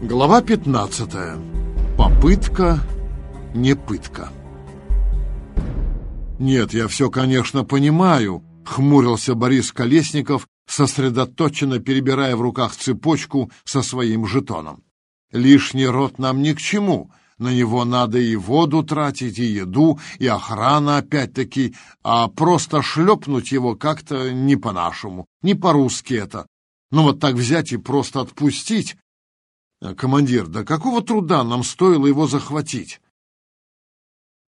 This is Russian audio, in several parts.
Глава 15. Попытка, не пытка. Нет, я все, конечно, понимаю, хмурился Борис Колесников, сосредоточенно перебирая в руках цепочку со своим жетоном. Лишний рот нам ни к чему. На него надо и воду тратить, и еду, и охрана опять-таки, а просто шлепнуть его как-то не по-нашему, не по-русски это. Ну вот так взять и просто отпустить. Командир, да какого труда нам стоило его захватить?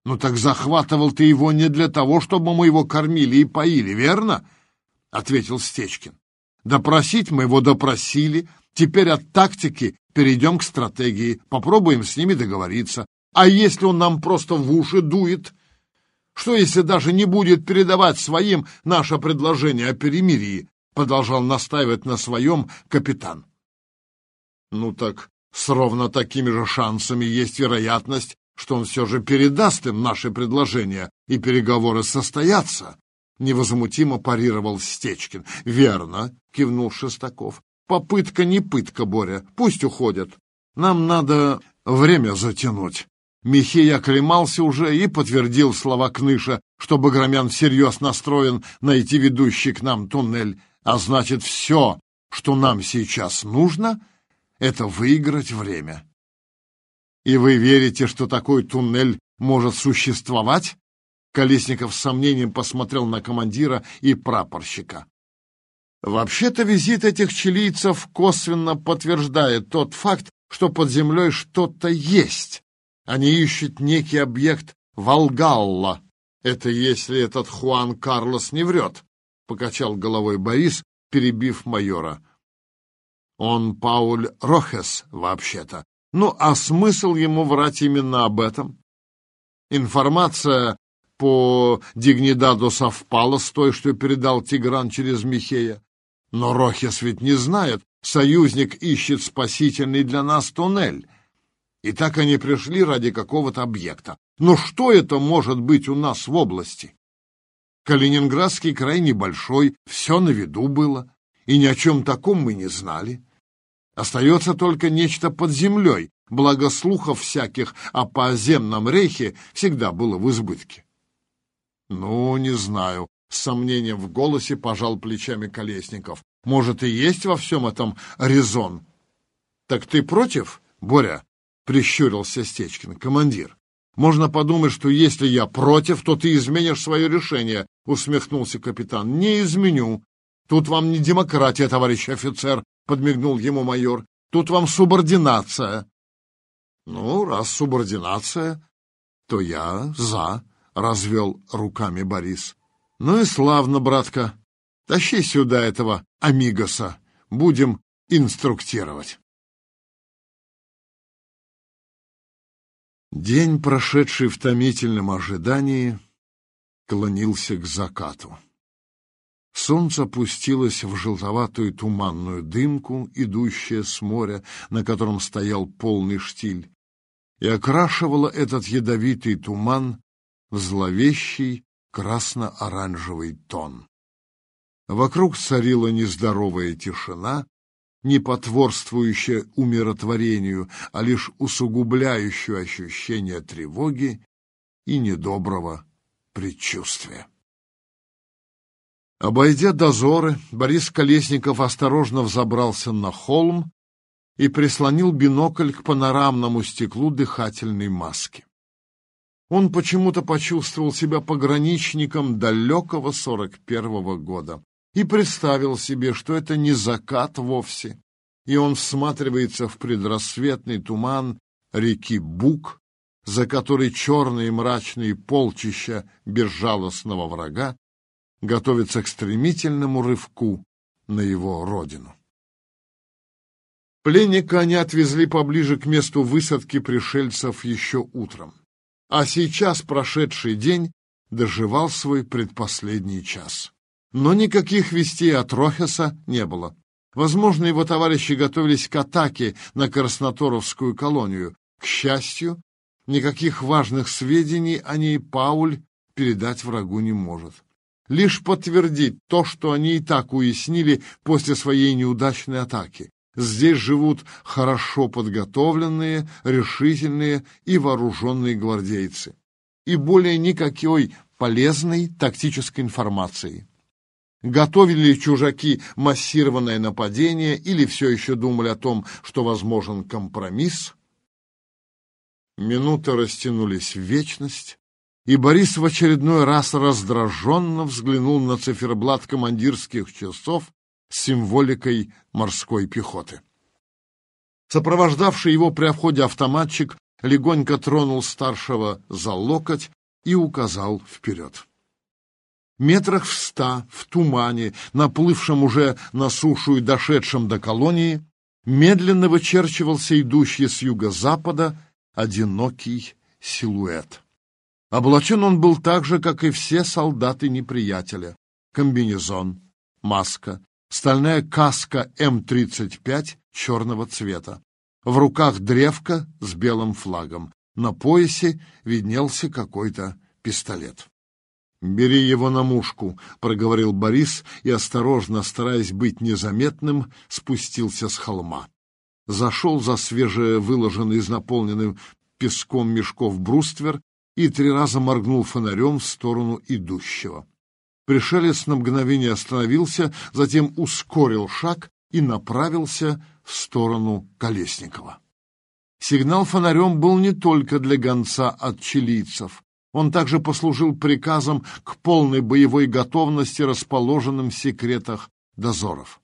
Ну так захватывал ты его не для того, чтобы мы его кормили и поили, верно? Ответил Стечкин. Допросить мы его допросили, теперь от тактики перейдем к стратегии, попробуем с ними договориться. А если он нам просто в уши дует? Что, если даже не будет передавать своим наше предложение о перемирии? Продолжал настаивать на своем капитан. Ну так с ровно такими же шансами есть вероятность, что он все же передаст им наше предложение, и переговоры состоятся. Невозмутимо парировал Стечкин. «Верно», — кивнул Шестаков. Попытка не пытка, Боря. Пусть уходят. Нам надо время затянуть. Михей оклемался уже и подтвердил слова Кныша, что Баграмян всерьез настроен найти ведущий к нам туннель. А значит, все, что нам сейчас нужно, это выиграть время. И вы верите, что такой туннель может существовать? Колесников с сомнением посмотрел на командира и прапорщика. Вообще-то визит этих чилийцев косвенно подтверждает тот факт, что под землей что-то есть. Они ищут некий объект Волгалла. Это если этот Хуан Карлос не врет, — покачал головой Борис, перебив майора. Он Пауль Рохес, вообще-то. Ну, а смысл ему врать именно об этом? Информация по Дигнидаду совпала с той, что передал Тигран через Михея. Но Рохес ведь не знает, союзник ищет спасительный для нас туннель. И так они пришли ради какого-то объекта. Но что это может быть у нас в области? Калининградский край небольшой, все на виду было, и ни о чем таком мы не знали. Остается только нечто под землей, благо слухов всяких о поземном рейхе всегда было в избытке. Ну, не знаю, с сомнением в голосе пожал плечами Колесников. Может, и есть во всем этом резон. Так ты против, Боря? Прищурился Стечкин. Командир, можно подумать, что если я против, то ты изменишь свое решение, усмехнулся капитан. Не изменю. Тут вам не демократия, товарищ офицер, подмигнул ему майор. Тут вам субординация. Ну, раз субординация, то я за, развел руками Борис. Ну и славно, братка. Тащи сюда этого амигоса. Будем инструктировать. День, прошедший в томительном ожидании, клонился к закату. Солнце опустилось в желтоватую туманную дымку, идущее с моря, на котором стоял полный штиль, и окрашивало этот ядовитый туман в зловещий красно-оранжевый тон. Вокруг царила нездоровая тишина, не потворствующая умиротворению, а лишь усугубляющая ощущение тревоги и недоброго предчувствия. Обойдя дозоры, Борис Колесников осторожно взобрался на холм и прислонил бинокль к панорамному стеклу дыхательной маски. Он почему-то почувствовал себя пограничником далекого сорок первого года и представил себе, что это не закат вовсе, и он всматривается в предрассветный туман реки Бук, за которой черные мрачные полчища безжалостного врага готовятся к стремительному рывку на его родину. Пленника они отвезли поближе к месту высадки пришельцев еще утром а сейчас прошедший день доживал свой предпоследний час. Но никаких вестей от Рохеса не было. Возможно, его товарищи готовились к атаке на Красноторовскую колонию. К счастью, никаких важных сведений о ней Пауль передать врагу не может. Лишь подтвердить то, что они и так уяснили после своей неудачной атаки. Здесь живут хорошо подготовленные, решительные и вооруженные гвардейцы. И более никакой полезной тактической информации. Готовили ли чужаки массированное нападение или все еще думали о том, что возможен компромисс? Минуты растянулись в вечность, и Борис в очередной раз раздраженно взглянул на циферблат командирских часов с символикой морской пехоты. Сопровождавший его при входе автоматчик легонько тронул старшего за локоть и указал вперед. Метрах в ста, в тумане, наплывшем уже на сушу и дошедшем до колонии, медленно вычерчивался идущий с юго-запада одинокий силуэт. Облачен он был так же, как и все солдаты неприятеля. Комбинезон, маска, стальная каска М-35 черного цвета. В руках древко с белым флагом. На поясе виднелся какой-то пистолет. «Бери его на мушку», — проговорил Борис и, осторожно, стараясь быть незаметным, спустился с холма. Зашел за свежевыложенный из наполненным песком мешков бруствер и три раза моргнул фонарем в сторону идущего. Пришелец на мгновение остановился, затем ускорил шаг и направился в сторону Колесникова. Сигнал фонарем был не только для гонца от чилийцев. Он также послужил приказом к полной боевой готовности, расположенным в секретах дозоров.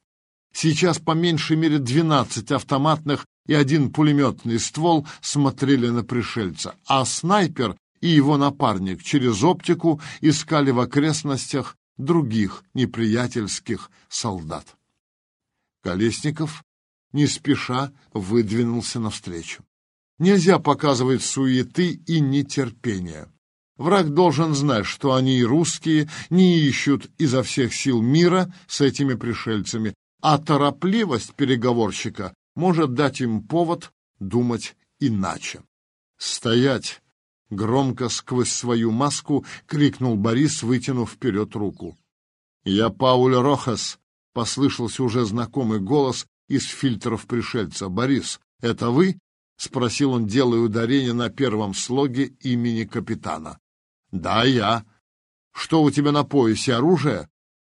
Сейчас по меньшей мере двенадцать автоматных и один пулеметный ствол смотрели на пришельца, а снайпер и его напарник через оптику искали в окрестностях других неприятельских солдат. Колесников не спеша выдвинулся навстречу. Нельзя показывать суеты и нетерпения. Враг должен знать, что они и русские не ищут изо всех сил мира с этими пришельцами, а торопливость переговорщика может дать им повод думать иначе. «Стоять!» — громко сквозь свою маску крикнул Борис, вытянув вперед руку. «Я Пауль Рохас!» — послышался уже знакомый голос из фильтров пришельца. «Борис, это вы?» — спросил он, делая ударение на первом слоге имени капитана. «Да, я. Что у тебя на поясе, оружие?»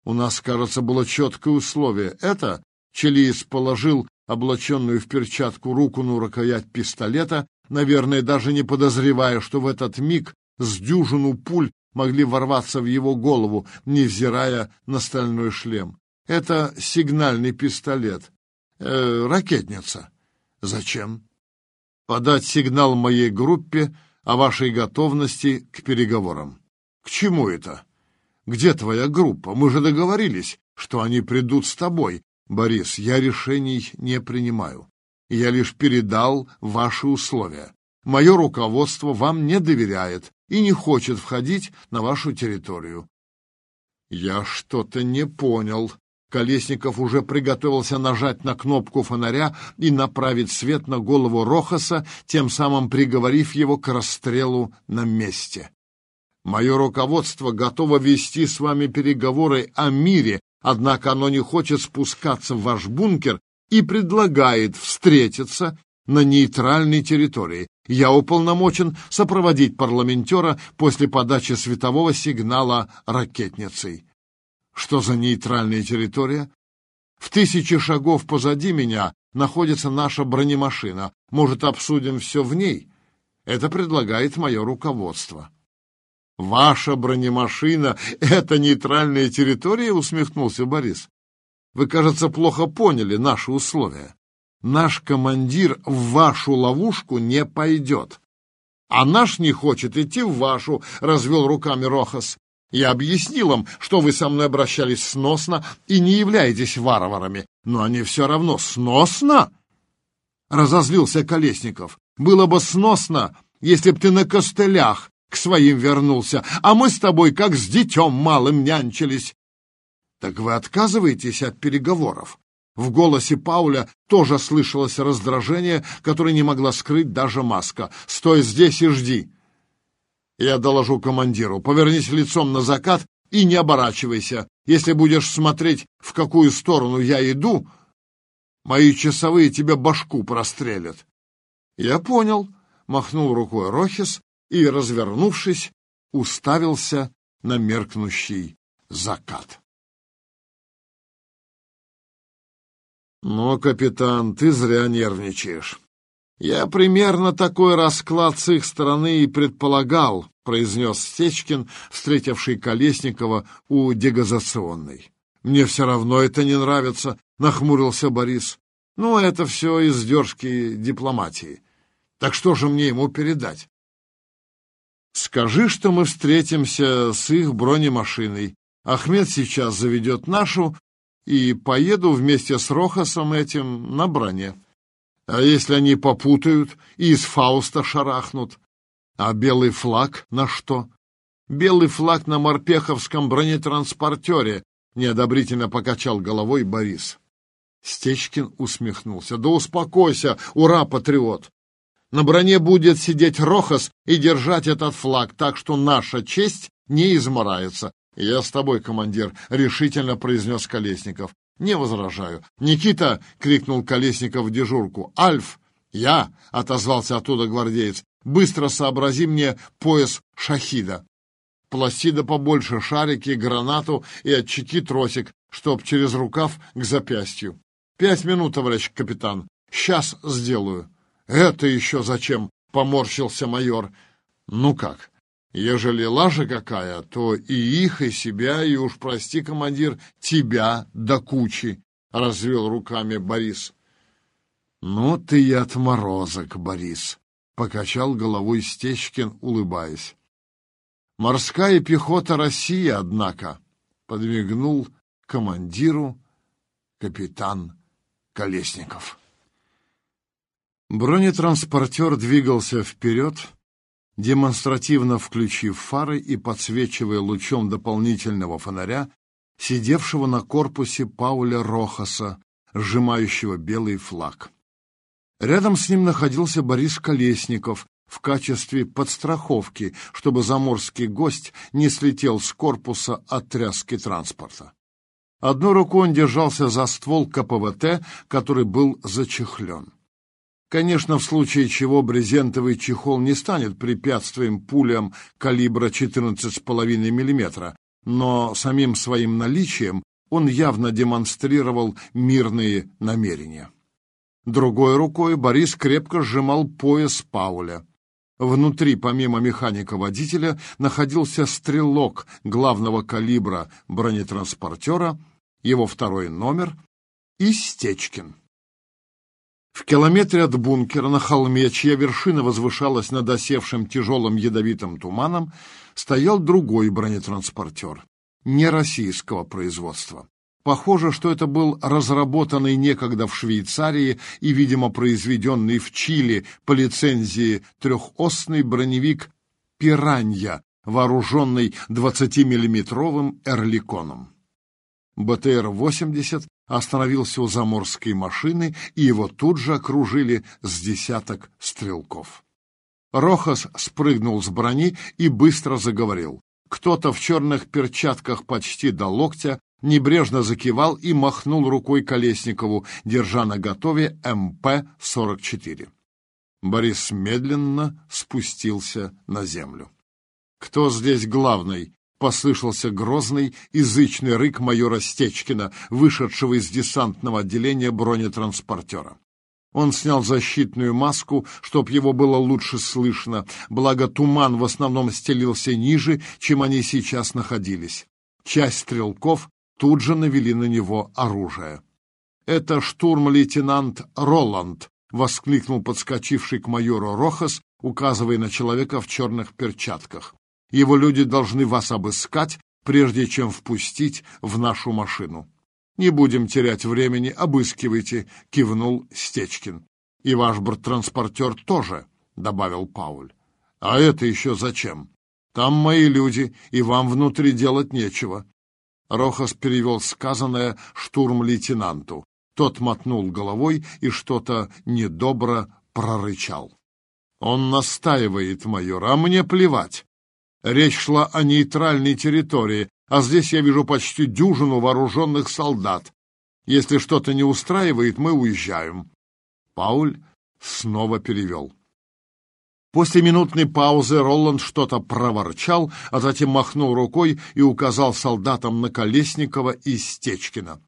«У нас, кажется, было четкое условие. Это...» Челиис положил облаченную в перчатку руку на рукоять пистолета, наверное, даже не подозревая, что в этот миг с дюжину пуль могли ворваться в его голову, невзирая на стальной шлем. Это сигнальный пистолет. Э, ракетница. Зачем? Подать сигнал моей группе о вашей готовности к переговорам. К чему это? Где твоя группа? Мы же договорились, что они придут с тобой. Борис, я решений не принимаю. Я лишь передал ваши условия. Мое руководство вам не доверяет и не хочет входить на вашу территорию. Я что-то не понял, Колесников уже приготовился нажать на кнопку фонаря и направить свет на голову Рохаса, тем самым приговорив его к расстрелу на месте. «Мое руководство готово вести с вами переговоры о мире, однако оно не хочет спускаться в ваш бункер и предлагает встретиться на нейтральной территории. Я уполномочен сопроводить парламентера после подачи светового сигнала ракетницей. Что за нейтральная территория? В тысячи шагов позади меня находится наша бронемашина. Может, обсудим все в ней? Это предлагает мое руководство. «Ваша бронемашина — это нейтральная территория?» — усмехнулся Борис. «Вы, кажется, плохо поняли наши условия. Наш командир в вашу ловушку не пойдет. А наш не хочет идти в вашу», — развел руками Рохас. Я объяснил им, что вы со мной обращались сносно и не являетесь варварами, но они все равно сносно. Разозлился Колесников. Было бы сносно, если б ты на костылях к своим вернулся, а мы с тобой как с детем малым нянчились. Так вы отказываетесь от переговоров? В голосе Пауля тоже слышалось раздражение, которое не могла скрыть даже маска. «Стой здесь и жди!» Я доложу командиру. Повернись лицом на закат и не оборачивайся. Если будешь смотреть, в какую сторону я иду, Мои часовые тебе башку прострелят. Я понял, махнул рукой Рохис и, развернувшись, уставился на меркнущий закат. «Ну, капитан, ты зря нервничаешь. Я примерно такой расклад с их стороны и предполагал», — произнес Стечкин, встретивший Колесникова у дегазационной. «Мне все равно это не нравится», — нахмурился Борис. «Ну, это все издержки дипломатии. Так что же мне ему передать?» «Скажи, что мы встретимся с их бронемашиной. Ахмед сейчас заведет нашу, и поеду вместе с Рохасом этим на броне. А если они попутают и из Фауста шарахнут? А белый флаг на что? Белый флаг на морпеховском бронетранспортере, неодобрительно покачал головой Борис. Стечкин усмехнулся. Да успокойся, ура, патриот! На броне будет сидеть Рохас и держать этот флаг, так что наша честь не изморается. «Я с тобой, командир», — решительно произнес Колесников. «Не возражаю». «Никита!» — крикнул Колесников в дежурку. «Альф!» «Я!» — отозвался оттуда гвардеец. «Быстро сообрази мне пояс шахида. Пластида побольше, шарики, гранату и отчеки тросик, чтоб через рукав к запястью. Пять минут, товарищ капитан. Сейчас сделаю». «Это еще зачем?» — поморщился майор. «Ну как?» Ежели лажа какая, то и их, и себя, и уж, прости, командир, тебя до кучи, — развел руками Борис. — Ну ты и отморозок, Борис, — покачал головой Стечкин, улыбаясь. — Морская пехота России, однако, — подмигнул командиру капитан Колесников. Бронетранспортер двигался вперед, — демонстративно включив фары и подсвечивая лучом дополнительного фонаря сидевшего на корпусе Пауля Рохаса, сжимающего белый флаг. Рядом с ним находился Борис Колесников в качестве подстраховки, чтобы заморский гость не слетел с корпуса от тряски транспорта. Одной рукой он держался за ствол КПВТ, который был зачехлен. Конечно, в случае чего брезентовый чехол не станет препятствием пулям калибра 14,5 мм, но самим своим наличием он явно демонстрировал мирные намерения. Другой рукой Борис крепко сжимал пояс Пауля. Внутри, помимо механика-водителя, находился стрелок главного калибра бронетранспортера, его второй номер и Стечкин. В километре от бункера на холме, чья вершина возвышалась над осевшим тяжелым ядовитым туманом, стоял другой бронетранспортер, не российского производства. Похоже, что это был разработанный некогда в Швейцарии и, видимо, произведенный в Чили по лицензии трехосный броневик «Пиранья», вооруженный 20-миллиметровым «Эрликоном». БТР-80 остановился у заморской машины, и его тут же окружили с десяток стрелков. Рохас спрыгнул с брони и быстро заговорил. Кто-то в черных перчатках почти до локтя небрежно закивал и махнул рукой Колесникову, держа на готове МП-44. Борис медленно спустился на землю. «Кто здесь главный?» Послышался грозный, язычный рык майора Стечкина, вышедшего из десантного отделения бронетранспортера. Он снял защитную маску, чтоб его было лучше слышно, благо туман в основном стелился ниже, чем они сейчас находились. Часть стрелков тут же навели на него оружие. «Это штурм-лейтенант Роланд», — воскликнул подскочивший к майору Рохас, указывая на человека в черных перчатках. Его люди должны вас обыскать, прежде чем впустить в нашу машину. Не будем терять времени, обыскивайте, кивнул Стечкин. И ваш борттранспортер тоже, добавил Пауль. А это еще зачем? Там мои люди, и вам внутри делать нечего. Рохас перевел сказанное штурм-лейтенанту. Тот мотнул головой и что-то недобро прорычал. Он настаивает, майор, а мне плевать. Речь шла о нейтральной территории, а здесь я вижу почти дюжину вооруженных солдат. Если что-то не устраивает, мы уезжаем. Пауль снова перевел. После минутной паузы Роланд что-то проворчал, а затем махнул рукой и указал солдатам на Колесникова и Стечкина.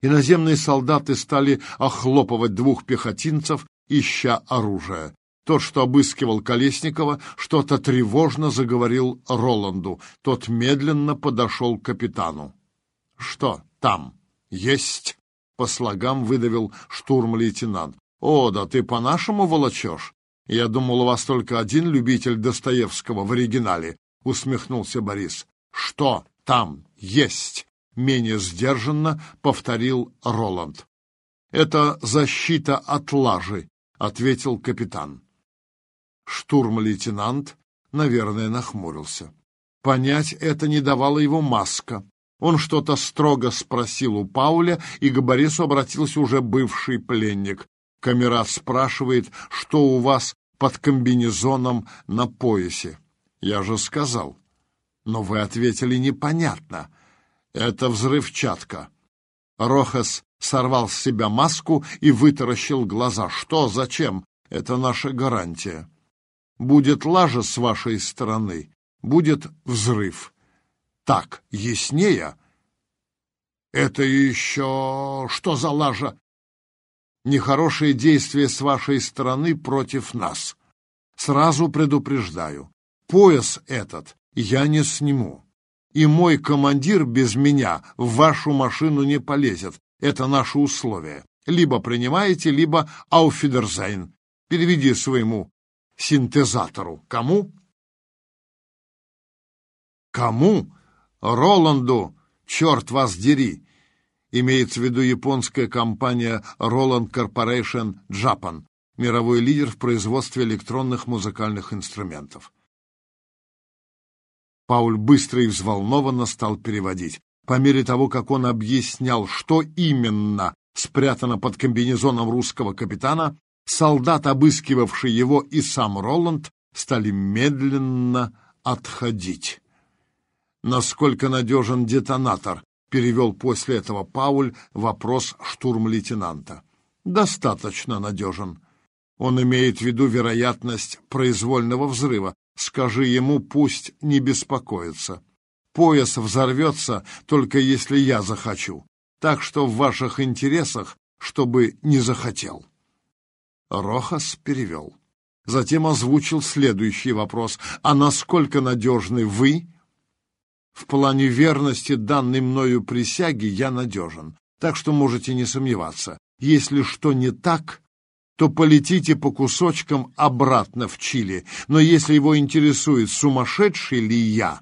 Иноземные солдаты стали охлопывать двух пехотинцев, ища оружие. Тот, что обыскивал Колесникова, что-то тревожно заговорил Роланду. Тот медленно подошел к капитану. — Что там? — Есть! — по слогам выдавил штурм-лейтенант. — О, да ты по-нашему волочешь? Я думал, у вас только один любитель Достоевского в оригинале, — усмехнулся Борис. — Что там есть? — менее сдержанно повторил Роланд. — Это защита от лажи, — ответил капитан. Штурм-лейтенант, наверное, нахмурился. Понять это не давала его маска. Он что-то строго спросил у Пауля, и к Борису обратился уже бывший пленник. Камерат спрашивает, что у вас под комбинезоном на поясе. Я же сказал. Но вы ответили непонятно. Это взрывчатка. Рохас сорвал с себя маску и вытаращил глаза. Что, зачем? Это наша гарантия. Будет лажа с вашей стороны, будет взрыв. Так, яснее? Это еще что за лажа? Нехорошие действия с вашей стороны против нас. Сразу предупреждаю, пояс этот я не сниму. И мой командир без меня в вашу машину не полезет. Это наши условия. Либо принимаете, либо auf Wiedersehen. Переведи своему синтезатору. Кому? Кому? Роланду, черт вас дери! Имеется в виду японская компания Roland Corporation Japan, мировой лидер в производстве электронных музыкальных инструментов. Пауль быстро и взволнованно стал переводить. По мере того, как он объяснял, что именно спрятано под комбинезоном русского капитана, солдат, обыскивавший его, и сам Роланд стали медленно отходить. «Насколько надежен детонатор?» — перевел после этого Пауль вопрос штурм-лейтенанта. «Достаточно надежен. Он имеет в виду вероятность произвольного взрыва. Скажи ему, пусть не беспокоится. Пояс взорвется, только если я захочу. Так что в ваших интересах, чтобы не захотел». Рохас перевел. Затем озвучил следующий вопрос. «А насколько надежны вы?» «В плане верности данной мною присяги я надежен, так что можете не сомневаться. Если что не так, то полетите по кусочкам обратно в Чили. Но если его интересует, сумасшедший ли я,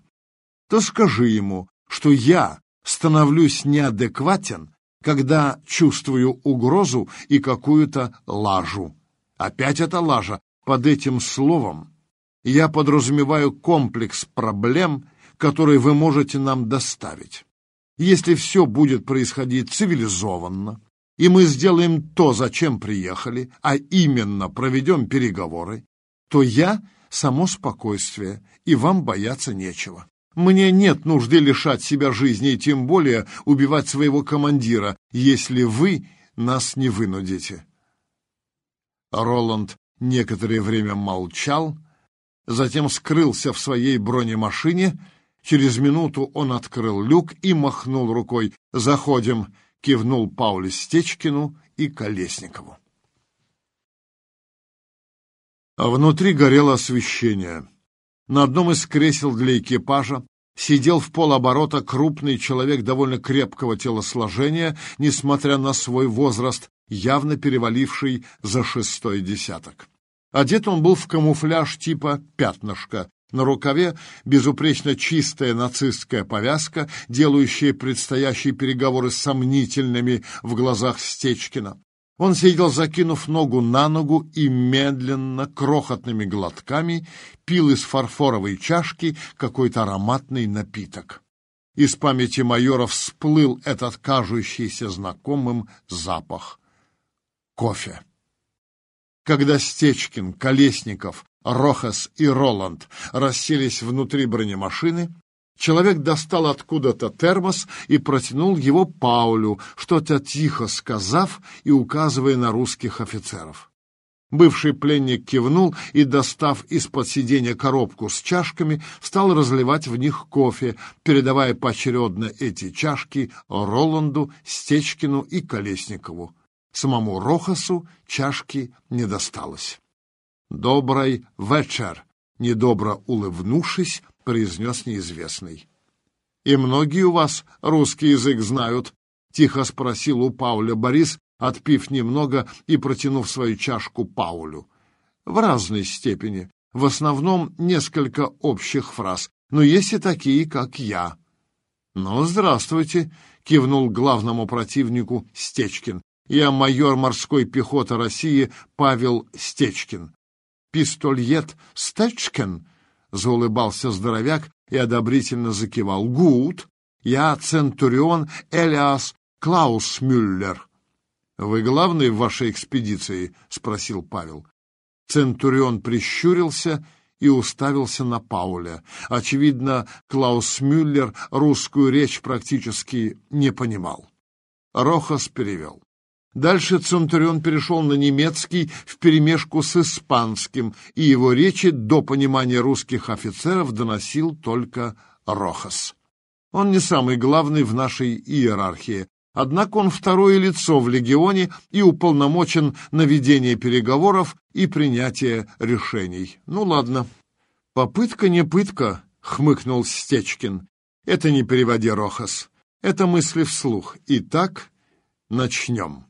то скажи ему, что я становлюсь неадекватен, когда чувствую угрозу и какую-то лажу. Опять это лажа. Под этим словом я подразумеваю комплекс проблем, которые вы можете нам доставить. Если все будет происходить цивилизованно, и мы сделаем то, зачем приехали, а именно проведем переговоры, то я — само спокойствие, и вам бояться нечего. Мне нет нужды лишать себя жизни и тем более убивать своего командира, если вы нас не вынудите. Роланд некоторое время молчал, затем скрылся в своей бронемашине. Через минуту он открыл люк и махнул рукой. «Заходим!» — кивнул Пауль Стечкину и Колесникову. Внутри горело освещение. На одном из кресел для экипажа сидел в полоборота крупный человек довольно крепкого телосложения, несмотря на свой возраст, явно переваливший за шестой десяток. Одет он был в камуфляж типа «пятнышко», на рукаве безупречно чистая нацистская повязка, делающая предстоящие переговоры сомнительными в глазах Стечкина. Он сидел, закинув ногу на ногу и медленно, крохотными глотками пил из фарфоровой чашки какой-то ароматный напиток. Из памяти майора всплыл этот кажущийся знакомым запах кофе. Когда Стечкин, Колесников, Рохас и Роланд расселись внутри бронемашины, Человек достал откуда-то термос и протянул его Паулю, что-то тихо сказав и указывая на русских офицеров. Бывший пленник кивнул и, достав из-под сиденья коробку с чашками, стал разливать в них кофе, передавая поочередно эти чашки Роланду, Стечкину и Колесникову. Самому Рохасу чашки не досталось. «Добрый вечер!» — недобро улыбнувшись, произнес неизвестный. «И многие у вас русский язык знают?» — тихо спросил у Пауля Борис, отпив немного и протянув свою чашку Паулю. «В разной степени. В основном несколько общих фраз, но есть и такие, как я». «Ну, здравствуйте», — кивнул главному противнику Стечкин. «Я майор морской пехоты России Павел Стечкин». «Пистольет Стечкин?» — заулыбался здоровяк и одобрительно закивал. «Гуд! Я центурион Элиас Клаус Мюллер». «Вы главный в вашей экспедиции?» — спросил Павел. Центурион прищурился и уставился на Пауля. Очевидно, Клаус Мюллер русскую речь практически не понимал. Рохас перевел. Дальше Центурион перешел на немецкий вперемешку с испанским, и его речи до понимания русских офицеров доносил только Рохас. Он не самый главный в нашей иерархии, однако он второе лицо в легионе и уполномочен на ведение переговоров и принятие решений. Ну ладно. Попытка не пытка, хмыкнул Стечкин. Это не переводи, Рохас. Это мысли вслух. Итак, начнем.